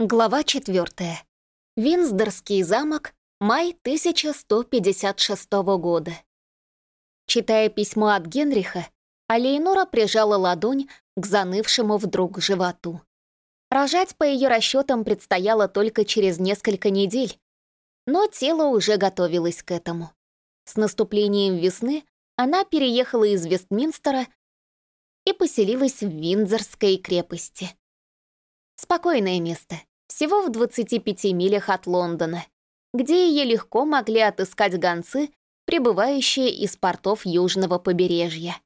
Глава 4. Винсдорский замок, май 1156 года. Читая письмо от Генриха, Алейнора прижала ладонь к занывшему вдруг животу. Рожать по ее расчетам предстояло только через несколько недель, но тело уже готовилось к этому. С наступлением весны она переехала из Вестминстера и поселилась в Виндзорской крепости. Спокойное место, всего в 25 милях от Лондона, где ее легко могли отыскать гонцы, прибывающие из портов южного побережья.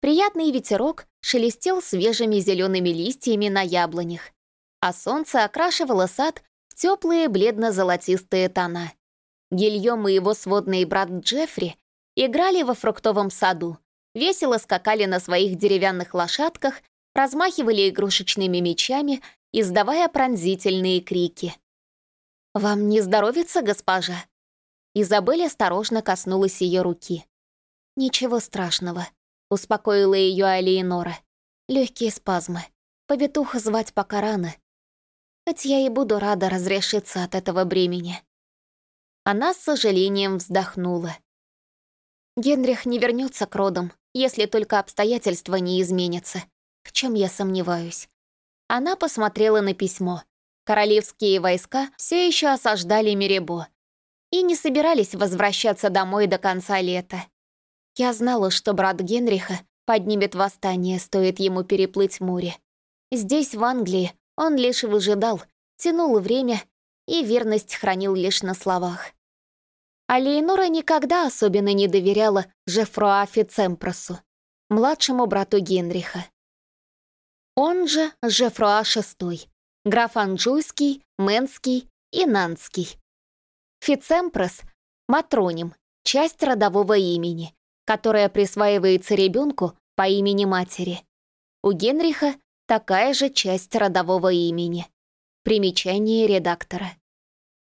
Приятный ветерок шелестел свежими зелеными листьями на яблонях, а солнце окрашивало сад в теплые бледно-золотистые тона. Гильем и его сводный брат Джеффри играли во фруктовом саду, весело скакали на своих деревянных лошадках размахивали игрушечными мечами, издавая пронзительные крики. «Вам не здоровится, госпожа?» Изабель осторожно коснулась ее руки. «Ничего страшного», — успокоила ее Алиенора. Легкие спазмы. Повитуха звать пока рано. Хоть я и буду рада разрешиться от этого бремени». Она с сожалением вздохнула. Генрих не вернется к родам, если только обстоятельства не изменятся в чем я сомневаюсь. Она посмотрела на письмо. Королевские войска все еще осаждали Меребо и не собирались возвращаться домой до конца лета. Я знала, что брат Генриха поднимет восстание, стоит ему переплыть море. Здесь, в Англии, он лишь выжидал, тянул время и верность хранил лишь на словах. А Лейнора никогда особенно не доверяла Жефруа Фицемпросу, младшему брату Генриха. Он же Жефруа VI, граф Анжуйский, Менский и Нанский. Фицемпрос — матроним, часть родового имени, которая присваивается ребенку по имени матери. У Генриха такая же часть родового имени. Примечание редактора.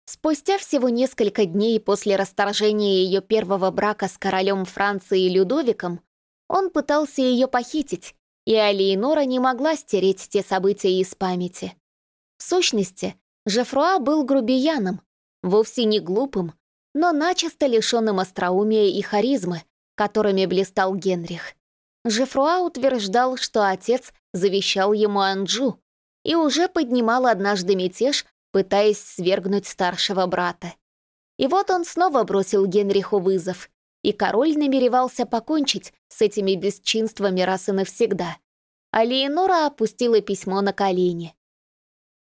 Спустя всего несколько дней после расторжения ее первого брака с королем Франции Людовиком, он пытался ее похитить и Алиенора не могла стереть те события из памяти. В сущности, Жефруа был грубияном, вовсе не глупым, но начисто лишенным остроумия и харизмы, которыми блистал Генрих. Жефруа утверждал, что отец завещал ему Анджу и уже поднимал однажды мятеж, пытаясь свергнуть старшего брата. И вот он снова бросил Генриху вызов, и король намеревался покончить с этими бесчинствами раз и навсегда. А Леонора опустила письмо на колени.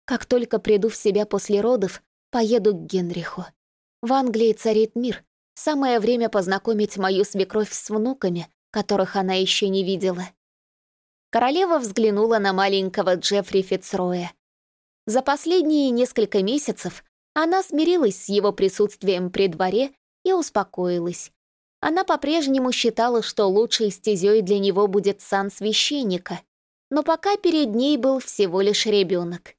«Как только приду в себя после родов, поеду к Генриху. В Англии царит мир. Самое время познакомить мою свекровь с внуками, которых она еще не видела». Королева взглянула на маленького Джеффри Фицроя. За последние несколько месяцев она смирилась с его присутствием при дворе и успокоилась. Она по-прежнему считала, что лучшей стезей для него будет сан священника, но пока перед ней был всего лишь ребенок.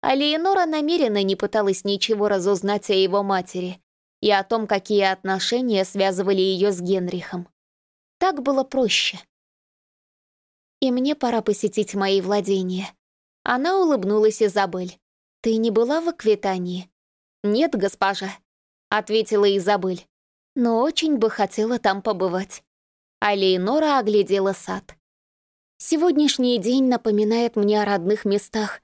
А Леонора намеренно не пыталась ничего разузнать о его матери и о том, какие отношения связывали ее с Генрихом. Так было проще. «И мне пора посетить мои владения». Она улыбнулась Изабель. «Ты не была в Аквитании?» «Нет, госпожа», — ответила Изабель но очень бы хотела там побывать. А Лейнора оглядела сад. Сегодняшний день напоминает мне о родных местах,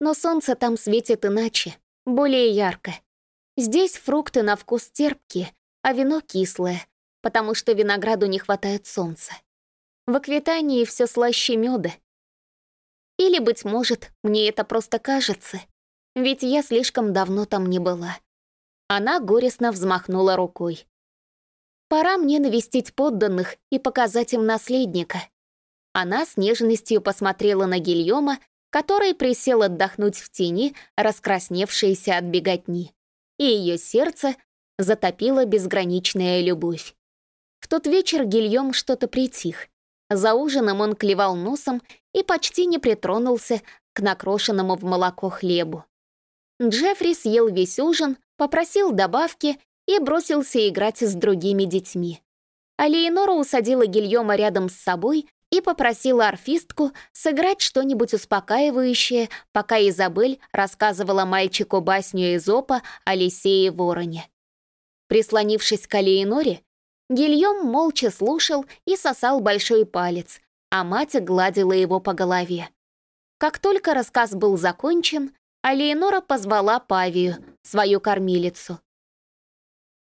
но солнце там светит иначе, более ярко. Здесь фрукты на вкус терпкие, а вино кислое, потому что винограду не хватает солнца. В Аквитании все слаще меда. Или, быть может, мне это просто кажется, ведь я слишком давно там не была. Она горестно взмахнула рукой. Пора мне навестить подданных и показать им наследника. Она с нежностью посмотрела на Гильома, который присел отдохнуть в тени, раскрасневшаяся от беготни. И ее сердце затопила безграничная любовь. В тот вечер Гильем что-то притих. За ужином он клевал носом и почти не притронулся к накрошенному в молоко хлебу. Джеффри съел весь ужин, попросил добавки и бросился играть с другими детьми. А Леонора усадила Гильома рядом с собой и попросила арфистку сыграть что-нибудь успокаивающее, пока Изабель рассказывала мальчику басню Эзопа о лисе и вороне. Прислонившись к Алиеноре, Гильем молча слушал и сосал большой палец, а мать гладила его по голове. Как только рассказ был закончен, Алиенора позвала Павию, свою кормилицу.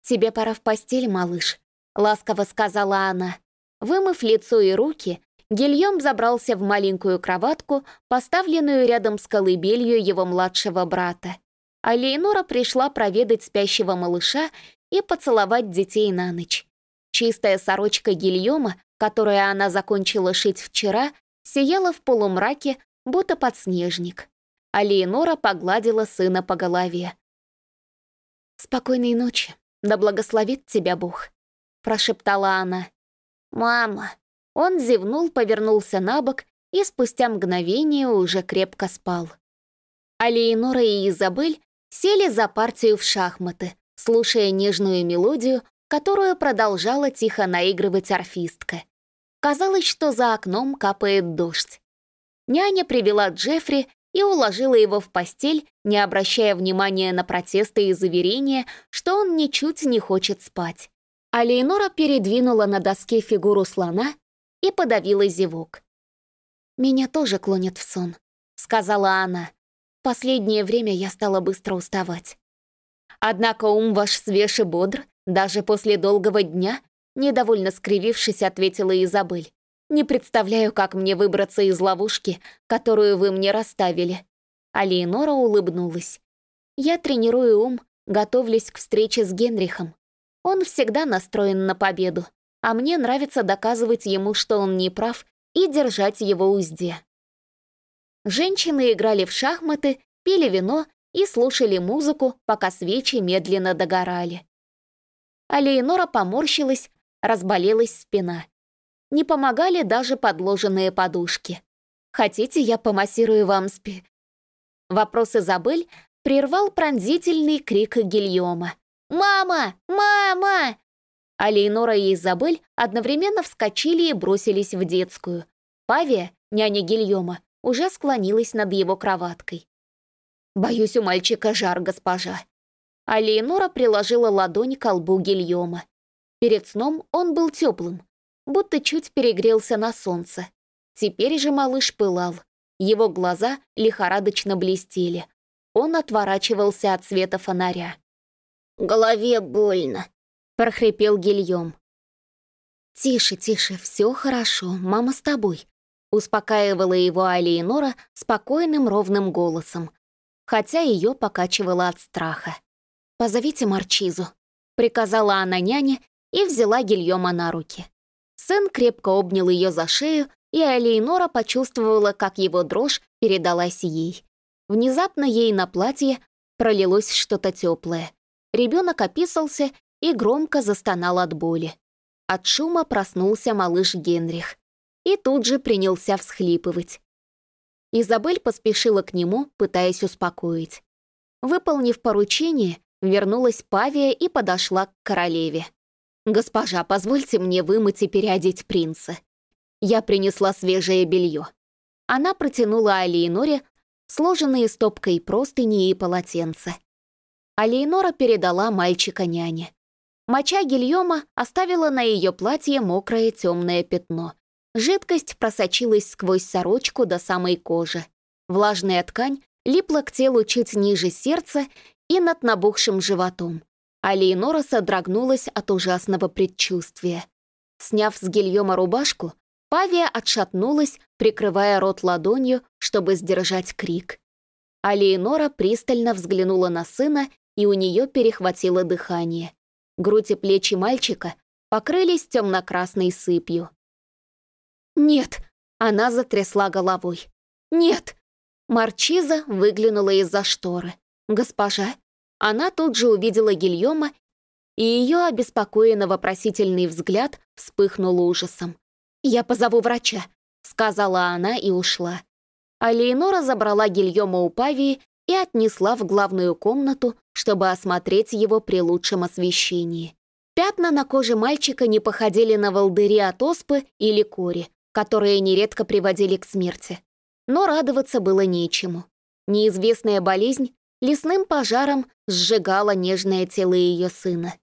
«Тебе пора в постель, малыш», — ласково сказала она. Вымыв лицо и руки, Гильем забрался в маленькую кроватку, поставленную рядом с колыбелью его младшего брата. А Лейнора пришла проведать спящего малыша и поцеловать детей на ночь. Чистая сорочка Гильома, которую она закончила шить вчера, сияла в полумраке, будто подснежник. А Лейнора погладила сына по голове. «Спокойной ночи, да благословит тебя Бог», — прошептала она. «Мама», он зевнул, повернулся на бок и спустя мгновение уже крепко спал. А Леонора и Изабель сели за партию в шахматы, слушая нежную мелодию, которую продолжала тихо наигрывать орфистка. Казалось, что за окном капает дождь. Няня привела Джеффри и уложила его в постель, не обращая внимания на протесты и заверения, что он ничуть не хочет спать. А Лейнора передвинула на доске фигуру слона и подавила зевок. «Меня тоже клонит в сон», — сказала она. «Последнее время я стала быстро уставать». «Однако ум ваш свеж и бодр, даже после долгого дня», недовольно скривившись, ответила Изабель. «Не представляю, как мне выбраться из ловушки, которую вы мне расставили». А Леонора улыбнулась. «Я тренирую ум, готовлюсь к встрече с Генрихом. Он всегда настроен на победу а мне нравится доказывать ему, что он не прав, и держать его узде. Женщины играли в шахматы, пили вино и слушали музыку, пока свечи медленно догорали. А Леонора поморщилась, разболелась спина. Не помогали даже подложенные подушки. «Хотите, я помассирую вам спи...» Вопрос Изабель прервал пронзительный крик Гильома. «Мама! Мама!» А и Изабель одновременно вскочили и бросились в детскую. Павия, няня Гильома, уже склонилась над его кроваткой. «Боюсь, у мальчика жар, госпожа». А приложила ладонь к лбу Гильома. Перед сном он был теплым, будто чуть перегрелся на солнце. Теперь же малыш пылал. Его глаза лихорадочно блестели. Он отворачивался от света фонаря. «Голове больно», — прохрипел Гильем. «Тише, тише, все хорошо, мама с тобой», — успокаивала его Алиенора спокойным ровным голосом, хотя ее покачивало от страха. «Позовите Марчизу», — приказала она няне и взяла Гильома на руки. Сын крепко обнял ее за шею, и Алиенора почувствовала, как его дрожь передалась ей. Внезапно ей на платье пролилось что-то теплое. Ребенок описался и громко застонал от боли. От шума проснулся малыш Генрих и тут же принялся всхлипывать. Изабель поспешила к нему, пытаясь успокоить. Выполнив поручение, вернулась Павия и подошла к королеве. «Госпожа, позвольте мне вымыть и переодеть принца. Я принесла свежее белье». Она протянула Алиеноре сложенные стопкой простыни и полотенца. Алиенора передала мальчика няне. Моча Гильома оставила на ее платье мокрое темное пятно. Жидкость просочилась сквозь сорочку до самой кожи. Влажная ткань липла к телу чуть ниже сердца и над набухшим животом. А Лейнора содрогнулась от ужасного предчувствия. Сняв с Гильома рубашку, Павия отшатнулась, прикрывая рот ладонью, чтобы сдержать крик. А Лейнора пристально взглянула на сына, и у нее перехватило дыхание. Грудь и плечи мальчика покрылись темно-красной сыпью. «Нет!» — она затрясла головой. «Нет!» Марчиза выглянула из-за шторы. «Госпожа!» Она тут же увидела Гильома, и ее обеспокоенно вопросительный взгляд вспыхнул ужасом. «Я позову врача», — сказала она и ушла. А Лейнора забрала Гильома у Павии и отнесла в главную комнату, чтобы осмотреть его при лучшем освещении. Пятна на коже мальчика не походили на волдыри от оспы или кори. которые нередко приводили к смерти. Но радоваться было нечему. Неизвестная болезнь лесным пожаром сжигала нежное тело ее сына.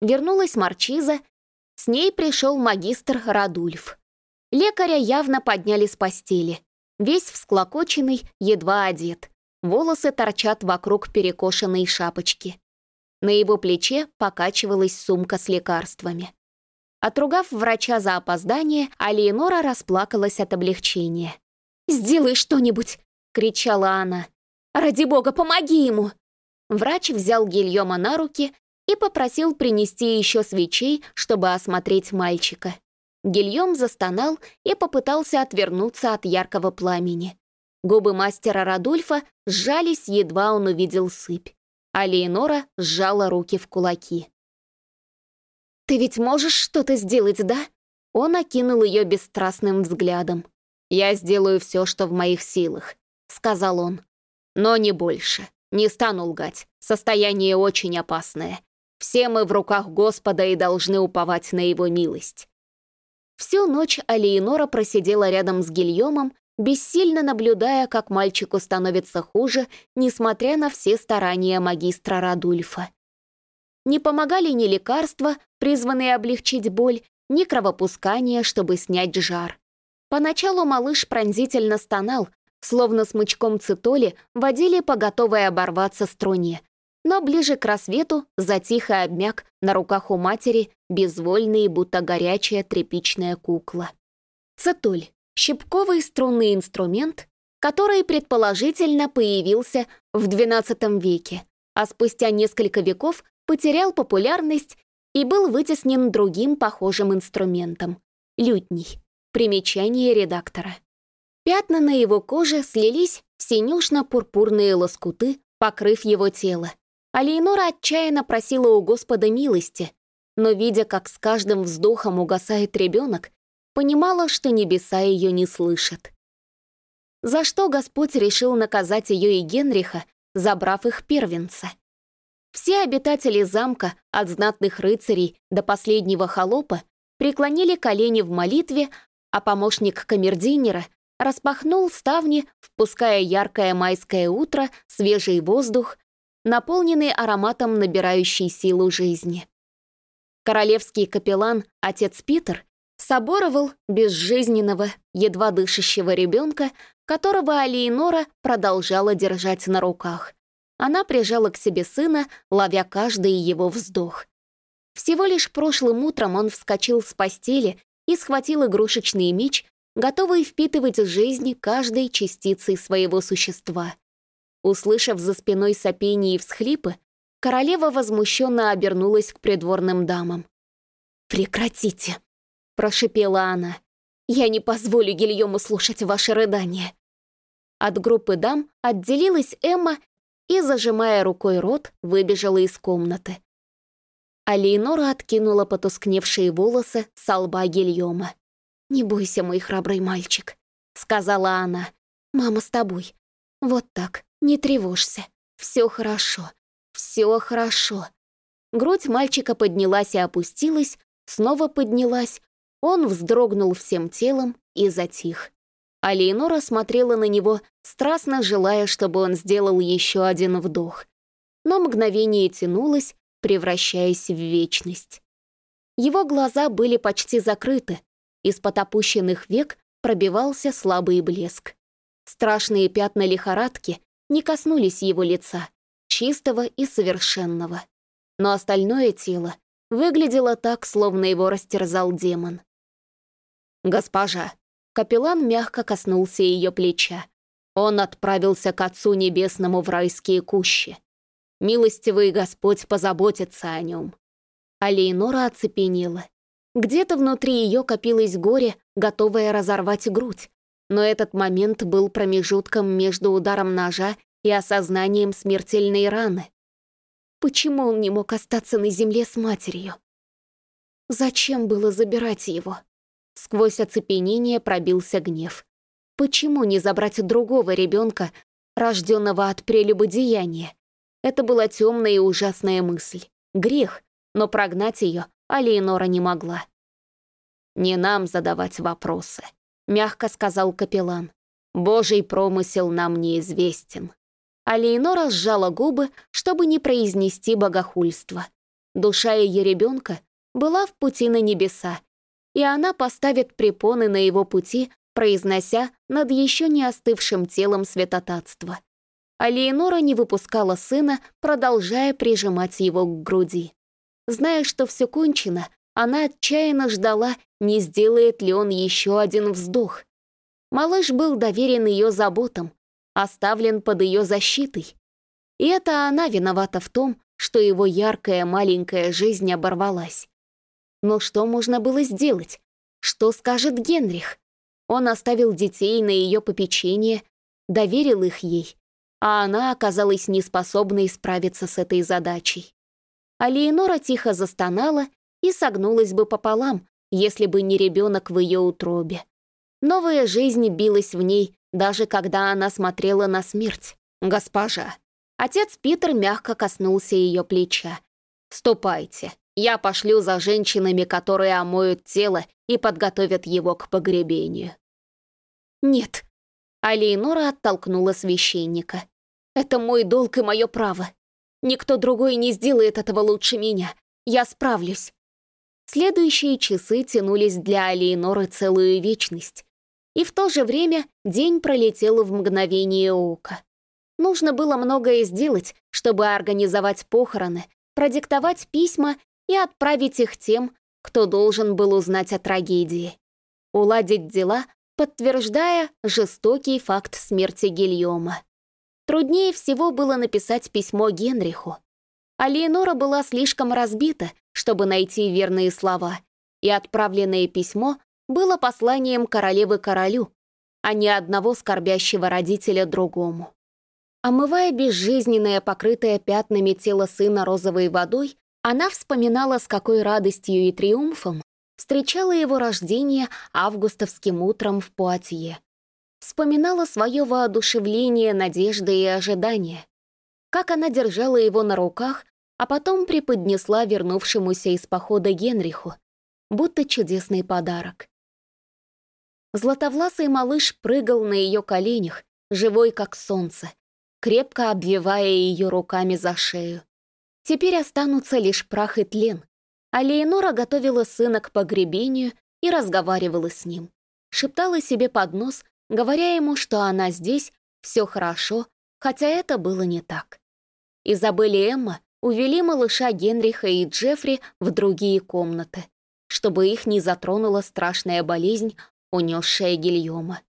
Вернулась Марчиза, с ней пришел магистр Радульф. Лекаря явно подняли с постели. Весь всклокоченный, едва одет. Волосы торчат вокруг перекошенной шапочки. На его плече покачивалась сумка с лекарствами. Отругав врача за опоздание, Алиенора расплакалась от облегчения. «Сделай что-нибудь!» — кричала она. «Ради бога, помоги ему!» Врач взял Гильома на руки и попросил принести еще свечей, чтобы осмотреть мальчика. Гильем застонал и попытался отвернуться от яркого пламени. Губы мастера Радульфа сжались, едва он увидел сыпь. А Леонора сжала руки в кулаки. «Ты ведь можешь что-то сделать, да?» Он окинул ее бесстрастным взглядом. «Я сделаю все, что в моих силах», — сказал он. «Но не больше. Не стану лгать. Состояние очень опасное. Все мы в руках Господа и должны уповать на Его милость». Всю ночь Алиенора просидела рядом с Гильомом, бессильно наблюдая, как мальчику становится хуже, несмотря на все старания магистра Радульфа. Не помогали ни лекарства, призванные облегчить боль, ни кровопускания, чтобы снять жар. Поначалу малыш пронзительно стонал, словно смычком цитоли водили по готовой оборваться струне. Но ближе к рассвету затих и обмяк на руках у матери, безвольный, будто горячая тряпичная кукла. Цитоль — щипковый струнный инструмент, который предположительно появился в XII веке, а спустя несколько веков потерял популярность и был вытеснен другим похожим инструментом — лютней. Примечание редактора. Пятна на его коже слились в синюшно-пурпурные лоскуты, покрыв его тело. А отчаянно просила у Господа милости, но, видя, как с каждым вздохом угасает ребенок, понимала, что небеса ее не слышат. За что Господь решил наказать ее и Генриха, забрав их первенца? Все обитатели замка, от знатных рыцарей до последнего холопа, преклонили колени в молитве, а помощник камердинера распахнул ставни, впуская яркое майское утро, свежий воздух, наполненный ароматом набирающей силу жизни. Королевский капеллан, отец Питер, соборовал безжизненного, едва дышащего ребенка, которого Алиенора продолжала держать на руках. Она прижала к себе сына, ловя каждый его вздох. Всего лишь прошлым утром он вскочил с постели и схватил игрушечный меч, готовый впитывать жизнь каждой частицей своего существа. Услышав за спиной сопение и всхлипы, королева возмущенно обернулась к придворным дамам. «Прекратите!» — прошипела она. «Я не позволю Гильому слушать ваши рыдания». От группы дам отделилась Эмма и, зажимая рукой рот, выбежала из комнаты а откинула потускневшие волосы с лба Гильома. «Не бойся, мой храбрый мальчик», — сказала она. «Мама с тобой. Вот так, не тревожься. Все хорошо, все хорошо». Грудь мальчика поднялась и опустилась, снова поднялась. Он вздрогнул всем телом и затих. А Лейнора смотрела на него, страстно желая, чтобы он сделал еще один вдох. Но мгновение тянулось, превращаясь в вечность. Его глаза были почти закрыты, из-под опущенных век пробивался слабый блеск. Страшные пятна лихорадки не коснулись его лица, чистого и совершенного. Но остальное тело выглядело так, словно его растерзал демон. «Госпожа!» Капеллан мягко коснулся ее плеча. Он отправился к Отцу Небесному в райские кущи. Милостивый Господь позаботится о нем. А Лейнора оцепенела. Где-то внутри ее копилось горе, готовое разорвать грудь. Но этот момент был промежутком между ударом ножа и осознанием смертельной раны. Почему он не мог остаться на земле с матерью? Зачем было забирать его? Сквозь оцепенение пробился гнев. Почему не забрать другого ребенка, рожденного от прелюбодеяния? Это была темная и ужасная мысль. Грех, но прогнать ее Алиенора не могла. «Не нам задавать вопросы», мягко сказал капеллан. «Божий промысел нам неизвестен». А Лейнора сжала губы, чтобы не произнести богохульство. Душа ее ребенка была в пути на небеса, и она поставит препоны на его пути, произнося над еще не остывшим телом святотатство. А Леонора не выпускала сына, продолжая прижимать его к груди. Зная, что все кончено, она отчаянно ждала, не сделает ли он еще один вздох. Малыш был доверен ее заботам, оставлен под ее защитой. И это она виновата в том, что его яркая маленькая жизнь оборвалась. Но что можно было сделать? Что скажет Генрих? Он оставил детей на ее попечение, доверил их ей, а она оказалась неспособной справиться с этой задачей. А Леонора тихо застонала и согнулась бы пополам, если бы не ребенок в ее утробе. Новая жизнь билась в ней, даже когда она смотрела на смерть. «Госпожа!» Отец Питер мягко коснулся ее плеча. «Ступайте, я пошлю за женщинами, которые омоют тело и подготовят его к погребению». «Нет», — Алиенора оттолкнула священника. «Это мой долг и мое право. Никто другой не сделает этого лучше меня. Я справлюсь». Следующие часы тянулись для Алиеноры целую вечность. И в то же время день пролетел в мгновение ока. Нужно было многое сделать, чтобы организовать похороны, продиктовать письма и отправить их тем, кто должен был узнать о трагедии. Уладить дела, подтверждая жестокий факт смерти Гильома. Труднее всего было написать письмо Генриху. А Леонора была слишком разбита, чтобы найти верные слова, и отправленное письмо было посланием королевы королю, а не одного скорбящего родителя другому. Омывая безжизненное, покрытое пятнами тело сына розовой водой, она вспоминала, с какой радостью и триумфом встречала его рождение августовским утром в Пуатье. Вспоминала свое воодушевление, надежды и ожидания. Как она держала его на руках, а потом преподнесла вернувшемуся из похода Генриху, будто чудесный подарок. Златовласый малыш прыгал на ее коленях, живой как солнце, крепко обвивая ее руками за шею. Теперь останутся лишь прах и тлен. А Леонора готовила сына к погребению и разговаривала с ним. Шептала себе под нос, говоря ему, что она здесь, все хорошо, хотя это было не так. Изабель и Эмма увели малыша Генриха и Джеффри в другие комнаты, чтобы их не затронула страшная болезнь, унесшая Гильома.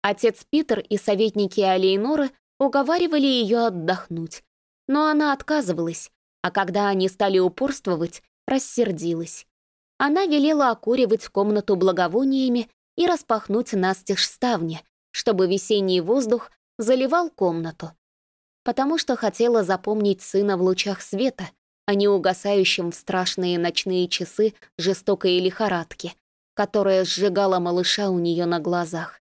Отец Питер и советники Алейноры уговаривали ее отдохнуть, но она отказывалась, а когда они стали упорствовать, рассердилась. Она велела окуривать комнату благовониями и распахнуть настежь ставни, чтобы весенний воздух заливал комнату, потому что хотела запомнить сына в лучах света, а не угасающим в страшные ночные часы жестокой лихорадки, которая сжигала малыша у нее на глазах.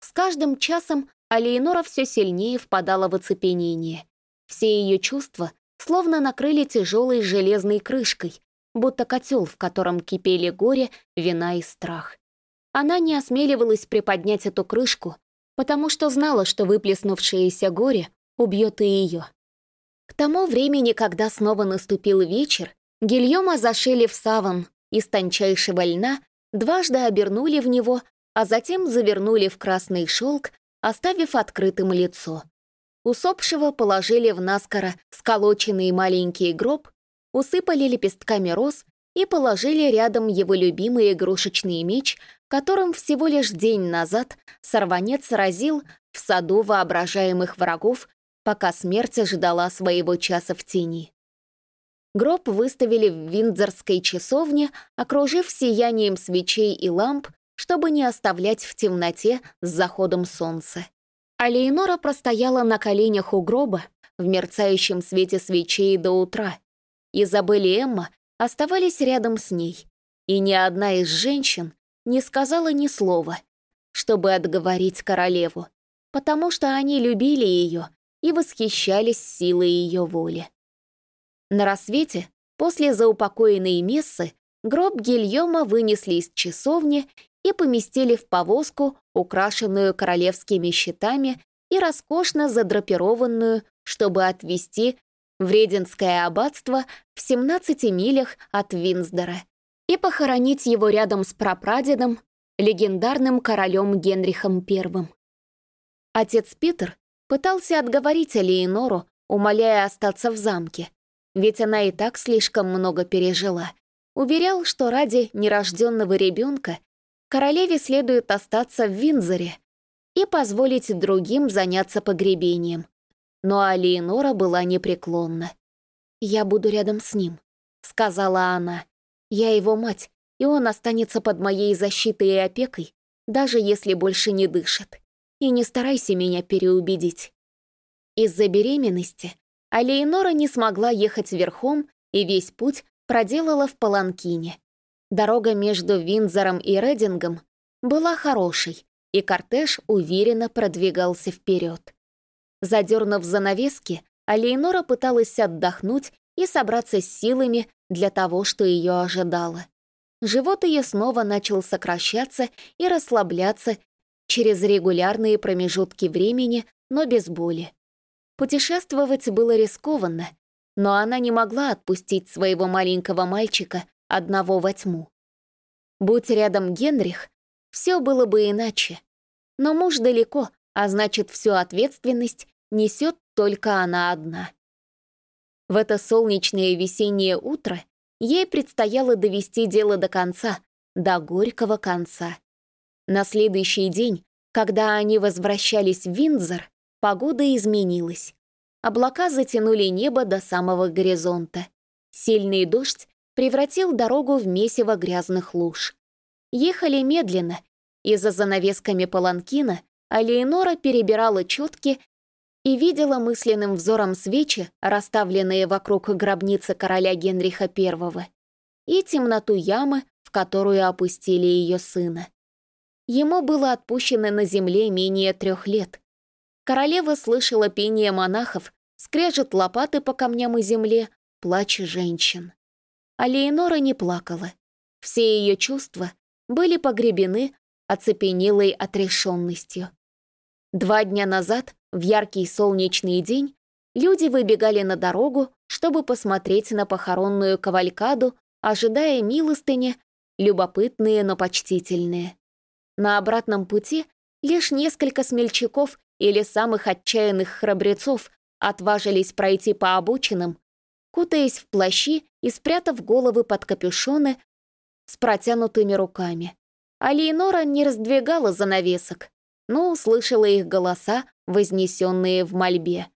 С каждым часом Алиенора все сильнее впадала в оцепенение. Все ее чувства словно накрыли тяжелой железной крышкой, будто котел, в котором кипели горе, вина и страх. Она не осмеливалась приподнять эту крышку, потому что знала, что выплеснувшееся горе убьет и ее. К тому времени, когда снова наступил вечер, Гильома зашили в саван из тончайшего льна, дважды обернули в него, а затем завернули в красный шелк, оставив открытым лицо. Усопшего положили в наскоро сколоченный маленький гроб, усыпали лепестками роз и положили рядом его любимый игрушечный меч, которым всего лишь день назад сорванец разил в саду воображаемых врагов, пока смерть ожидала своего часа в тени. Гроб выставили в Виндзорской часовне, окружив сиянием свечей и ламп, чтобы не оставлять в темноте с заходом солнца. А Лейнора простояла на коленях у гроба в мерцающем свете свечей до утра. Изабель и Эмма оставались рядом с ней, и ни одна из женщин не сказала ни слова, чтобы отговорить королеву, потому что они любили ее и восхищались силой ее воли. На рассвете, после заупокоенной мессы, гроб Гильома вынесли из часовни и поместили в повозку, украшенную королевскими щитами и роскошно задрапированную, чтобы отвезти в Рединское аббатство в 17 милях от Винсдора и похоронить его рядом с прапрадедом, легендарным королем Генрихом I. Отец Питер пытался отговорить Алиенору, умоляя остаться в замке, ведь она и так слишком много пережила. Уверял, что ради нерожденного ребенка королеве следует остаться в Винзоре и позволить другим заняться погребением. Но Алиенора была непреклонна. «Я буду рядом с ним», — сказала она. «Я его мать, и он останется под моей защитой и опекой, даже если больше не дышит. И не старайся меня переубедить». Из-за беременности Алиенора не смогла ехать верхом и весь путь проделала в Паланкине. Дорога между Винзором и Редингом была хорошей, и кортеж уверенно продвигался вперед. Задернув занавески, Алейнора пыталась отдохнуть и собраться с силами для того, что ее ожидало. Живот ее снова начал сокращаться и расслабляться через регулярные промежутки времени, но без боли. Путешествовать было рискованно, но она не могла отпустить своего маленького мальчика одного во тьму. Будь рядом Генрих, все было бы иначе. Но муж далеко, а значит, всю ответственность несет только она одна. В это солнечное весеннее утро ей предстояло довести дело до конца, до горького конца. На следующий день, когда они возвращались в Виндзор, погода изменилась. Облака затянули небо до самого горизонта. Сильный дождь превратил дорогу в месиво грязных луж. Ехали медленно, и за занавесками паланкина Алиенора перебирала четки и видела мысленным взором свечи, расставленные вокруг гробницы короля Генриха I, и темноту ямы, в которую опустили ее сына. Ему было отпущено на земле менее трех лет. Королева слышала пение монахов, скрежет лопаты по камням и земле, плач женщин. А Леонора не плакала. Все ее чувства были погребены оцепенелой отрешенностью. Два дня назад, в яркий солнечный день, люди выбегали на дорогу, чтобы посмотреть на похоронную кавалькаду, ожидая милостыни, любопытные, но почтительные. На обратном пути лишь несколько смельчаков или самых отчаянных храбрецов отважились пройти по обочинам, кутаясь в плащи и спрятав головы под капюшоны с протянутыми руками. А Лейнора не раздвигала занавесок, но услышала их голоса, вознесенные в мольбе.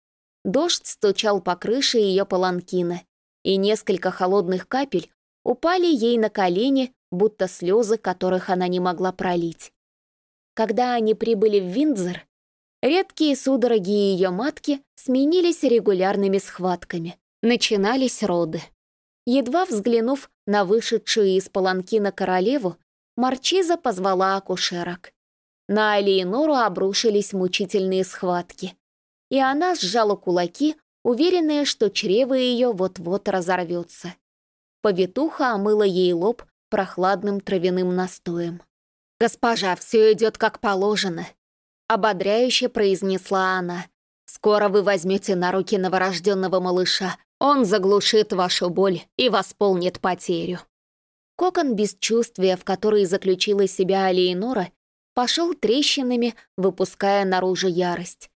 Дождь стучал по крыше ее паланкина, и несколько холодных капель упали ей на колени, будто слезы, которых она не могла пролить. Когда они прибыли в Виндзор, редкие судороги ее матки сменились регулярными схватками. Начинались роды. Едва взглянув на вышедшую из паланкина королеву, Марчиза позвала акушерок. На Алиенору обрушились мучительные схватки. И она сжала кулаки, уверенная, что чрево ее вот-вот разорвется. Повитуха омыла ей лоб прохладным травяным настоем. «Госпожа, все идет как положено», — ободряюще произнесла она. «Скоро вы возьмете на руки новорожденного малыша. Он заглушит вашу боль и восполнит потерю». Кокон бесчувствия, в который заключила себя Алиенора, пошел трещинами, выпуская наружу ярость.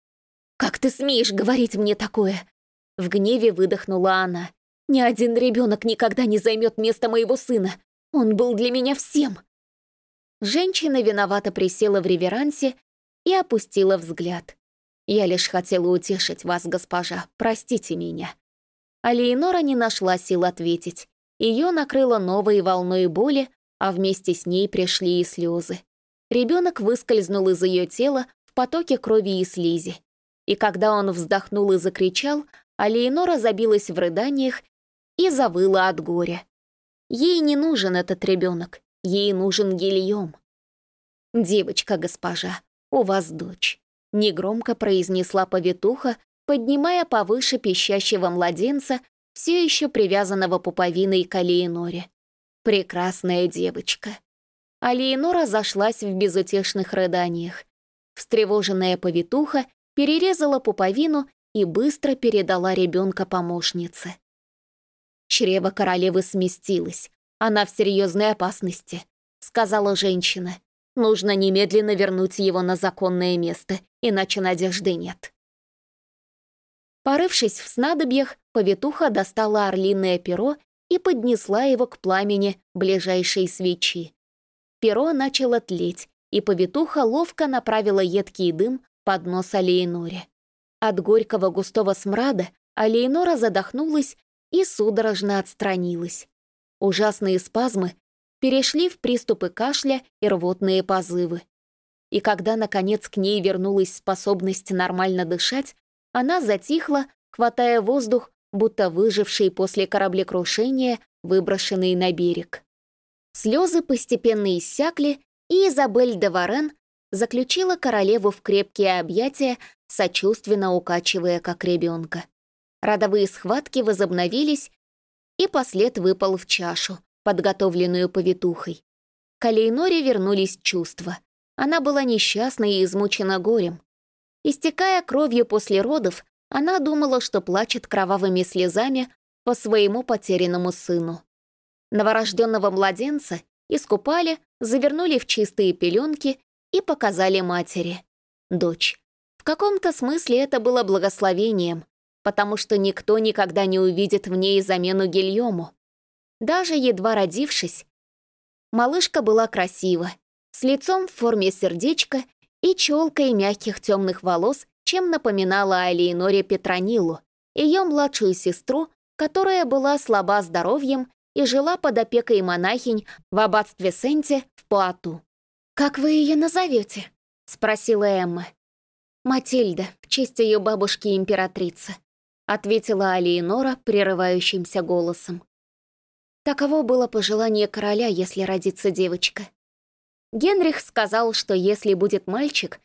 «Как ты смеешь говорить мне такое?» В гневе выдохнула она. «Ни один ребенок никогда не займет место моего сына. Он был для меня всем». Женщина виновато присела в реверансе и опустила взгляд. «Я лишь хотела утешить вас, госпожа. Простите меня». А Леонора не нашла сил ответить. Ее накрыло новой волной боли, а вместе с ней пришли и слезы. Ребенок выскользнул из ее тела в потоке крови и слизи. И когда он вздохнул и закричал, Алиенора забилась в рыданиях и завыла от горя. Ей не нужен этот ребенок, ей нужен Гильем. «Девочка, госпожа, у вас дочь», — негромко произнесла повитуха, поднимая повыше пищащего младенца, все еще привязанного пуповиной к Алиеноре. «Прекрасная девочка». А Леонора зашлась в безутешных рыданиях. Встревоженная повитуха перерезала пуповину и быстро передала ребенка помощнице. Чрево королевы сместилось. Она в серьезной опасности, сказала женщина. Нужно немедленно вернуть его на законное место, иначе надежды нет. Порывшись в снадобьях, повитуха достала орлиное перо и поднесла его к пламени ближайшей свечи. Перо начало тлеть, и повитуха ловко направила едкий дым под нос Алейноре. От горького густого смрада Алейнора задохнулась и судорожно отстранилась. Ужасные спазмы перешли в приступы кашля и рвотные позывы. И когда, наконец, к ней вернулась способность нормально дышать, она затихла, хватая воздух, будто выживший после кораблекрушения, выброшенный на берег. Слезы постепенно иссякли, и Изабель де Варен заключила королеву в крепкие объятия, сочувственно укачивая как ребенка. Родовые схватки возобновились, и послед выпал в чашу, подготовленную повитухой. К Алейноре вернулись чувства. Она была несчастна и измучена горем. Истекая кровью после родов, она думала, что плачет кровавыми слезами по своему потерянному сыну. Новорожденного младенца искупали, завернули в чистые пеленки и показали матери. Дочь. В каком-то смысле это было благословением, потому что никто никогда не увидит в ней замену Гильому. Даже едва родившись, малышка была красива, с лицом в форме сердечка и челкой мягких темных волос, чем напоминала о Леоноре Петронилу, ее младшую сестру, которая была слаба здоровьем и жила под опекой монахинь в аббатстве Сенте в Пуату. «Как вы ее назовете?» — спросила Эмма. «Матильда, в честь ее бабушки-императрицы», — ответила Алиенора прерывающимся голосом. Таково было пожелание короля, если родится девочка. Генрих сказал, что если будет мальчик,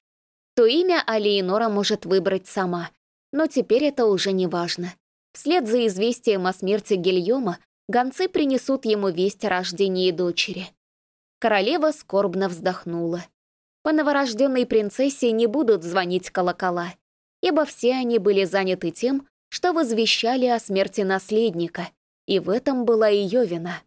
то имя Алиенора может выбрать сама, но теперь это уже не важно. Вслед за известием о смерти Гильома гонцы принесут ему весть о рождении дочери. Королева скорбно вздохнула. По новорожденной принцессе не будут звонить колокола, ибо все они были заняты тем, что возвещали о смерти наследника, и в этом была ее вина.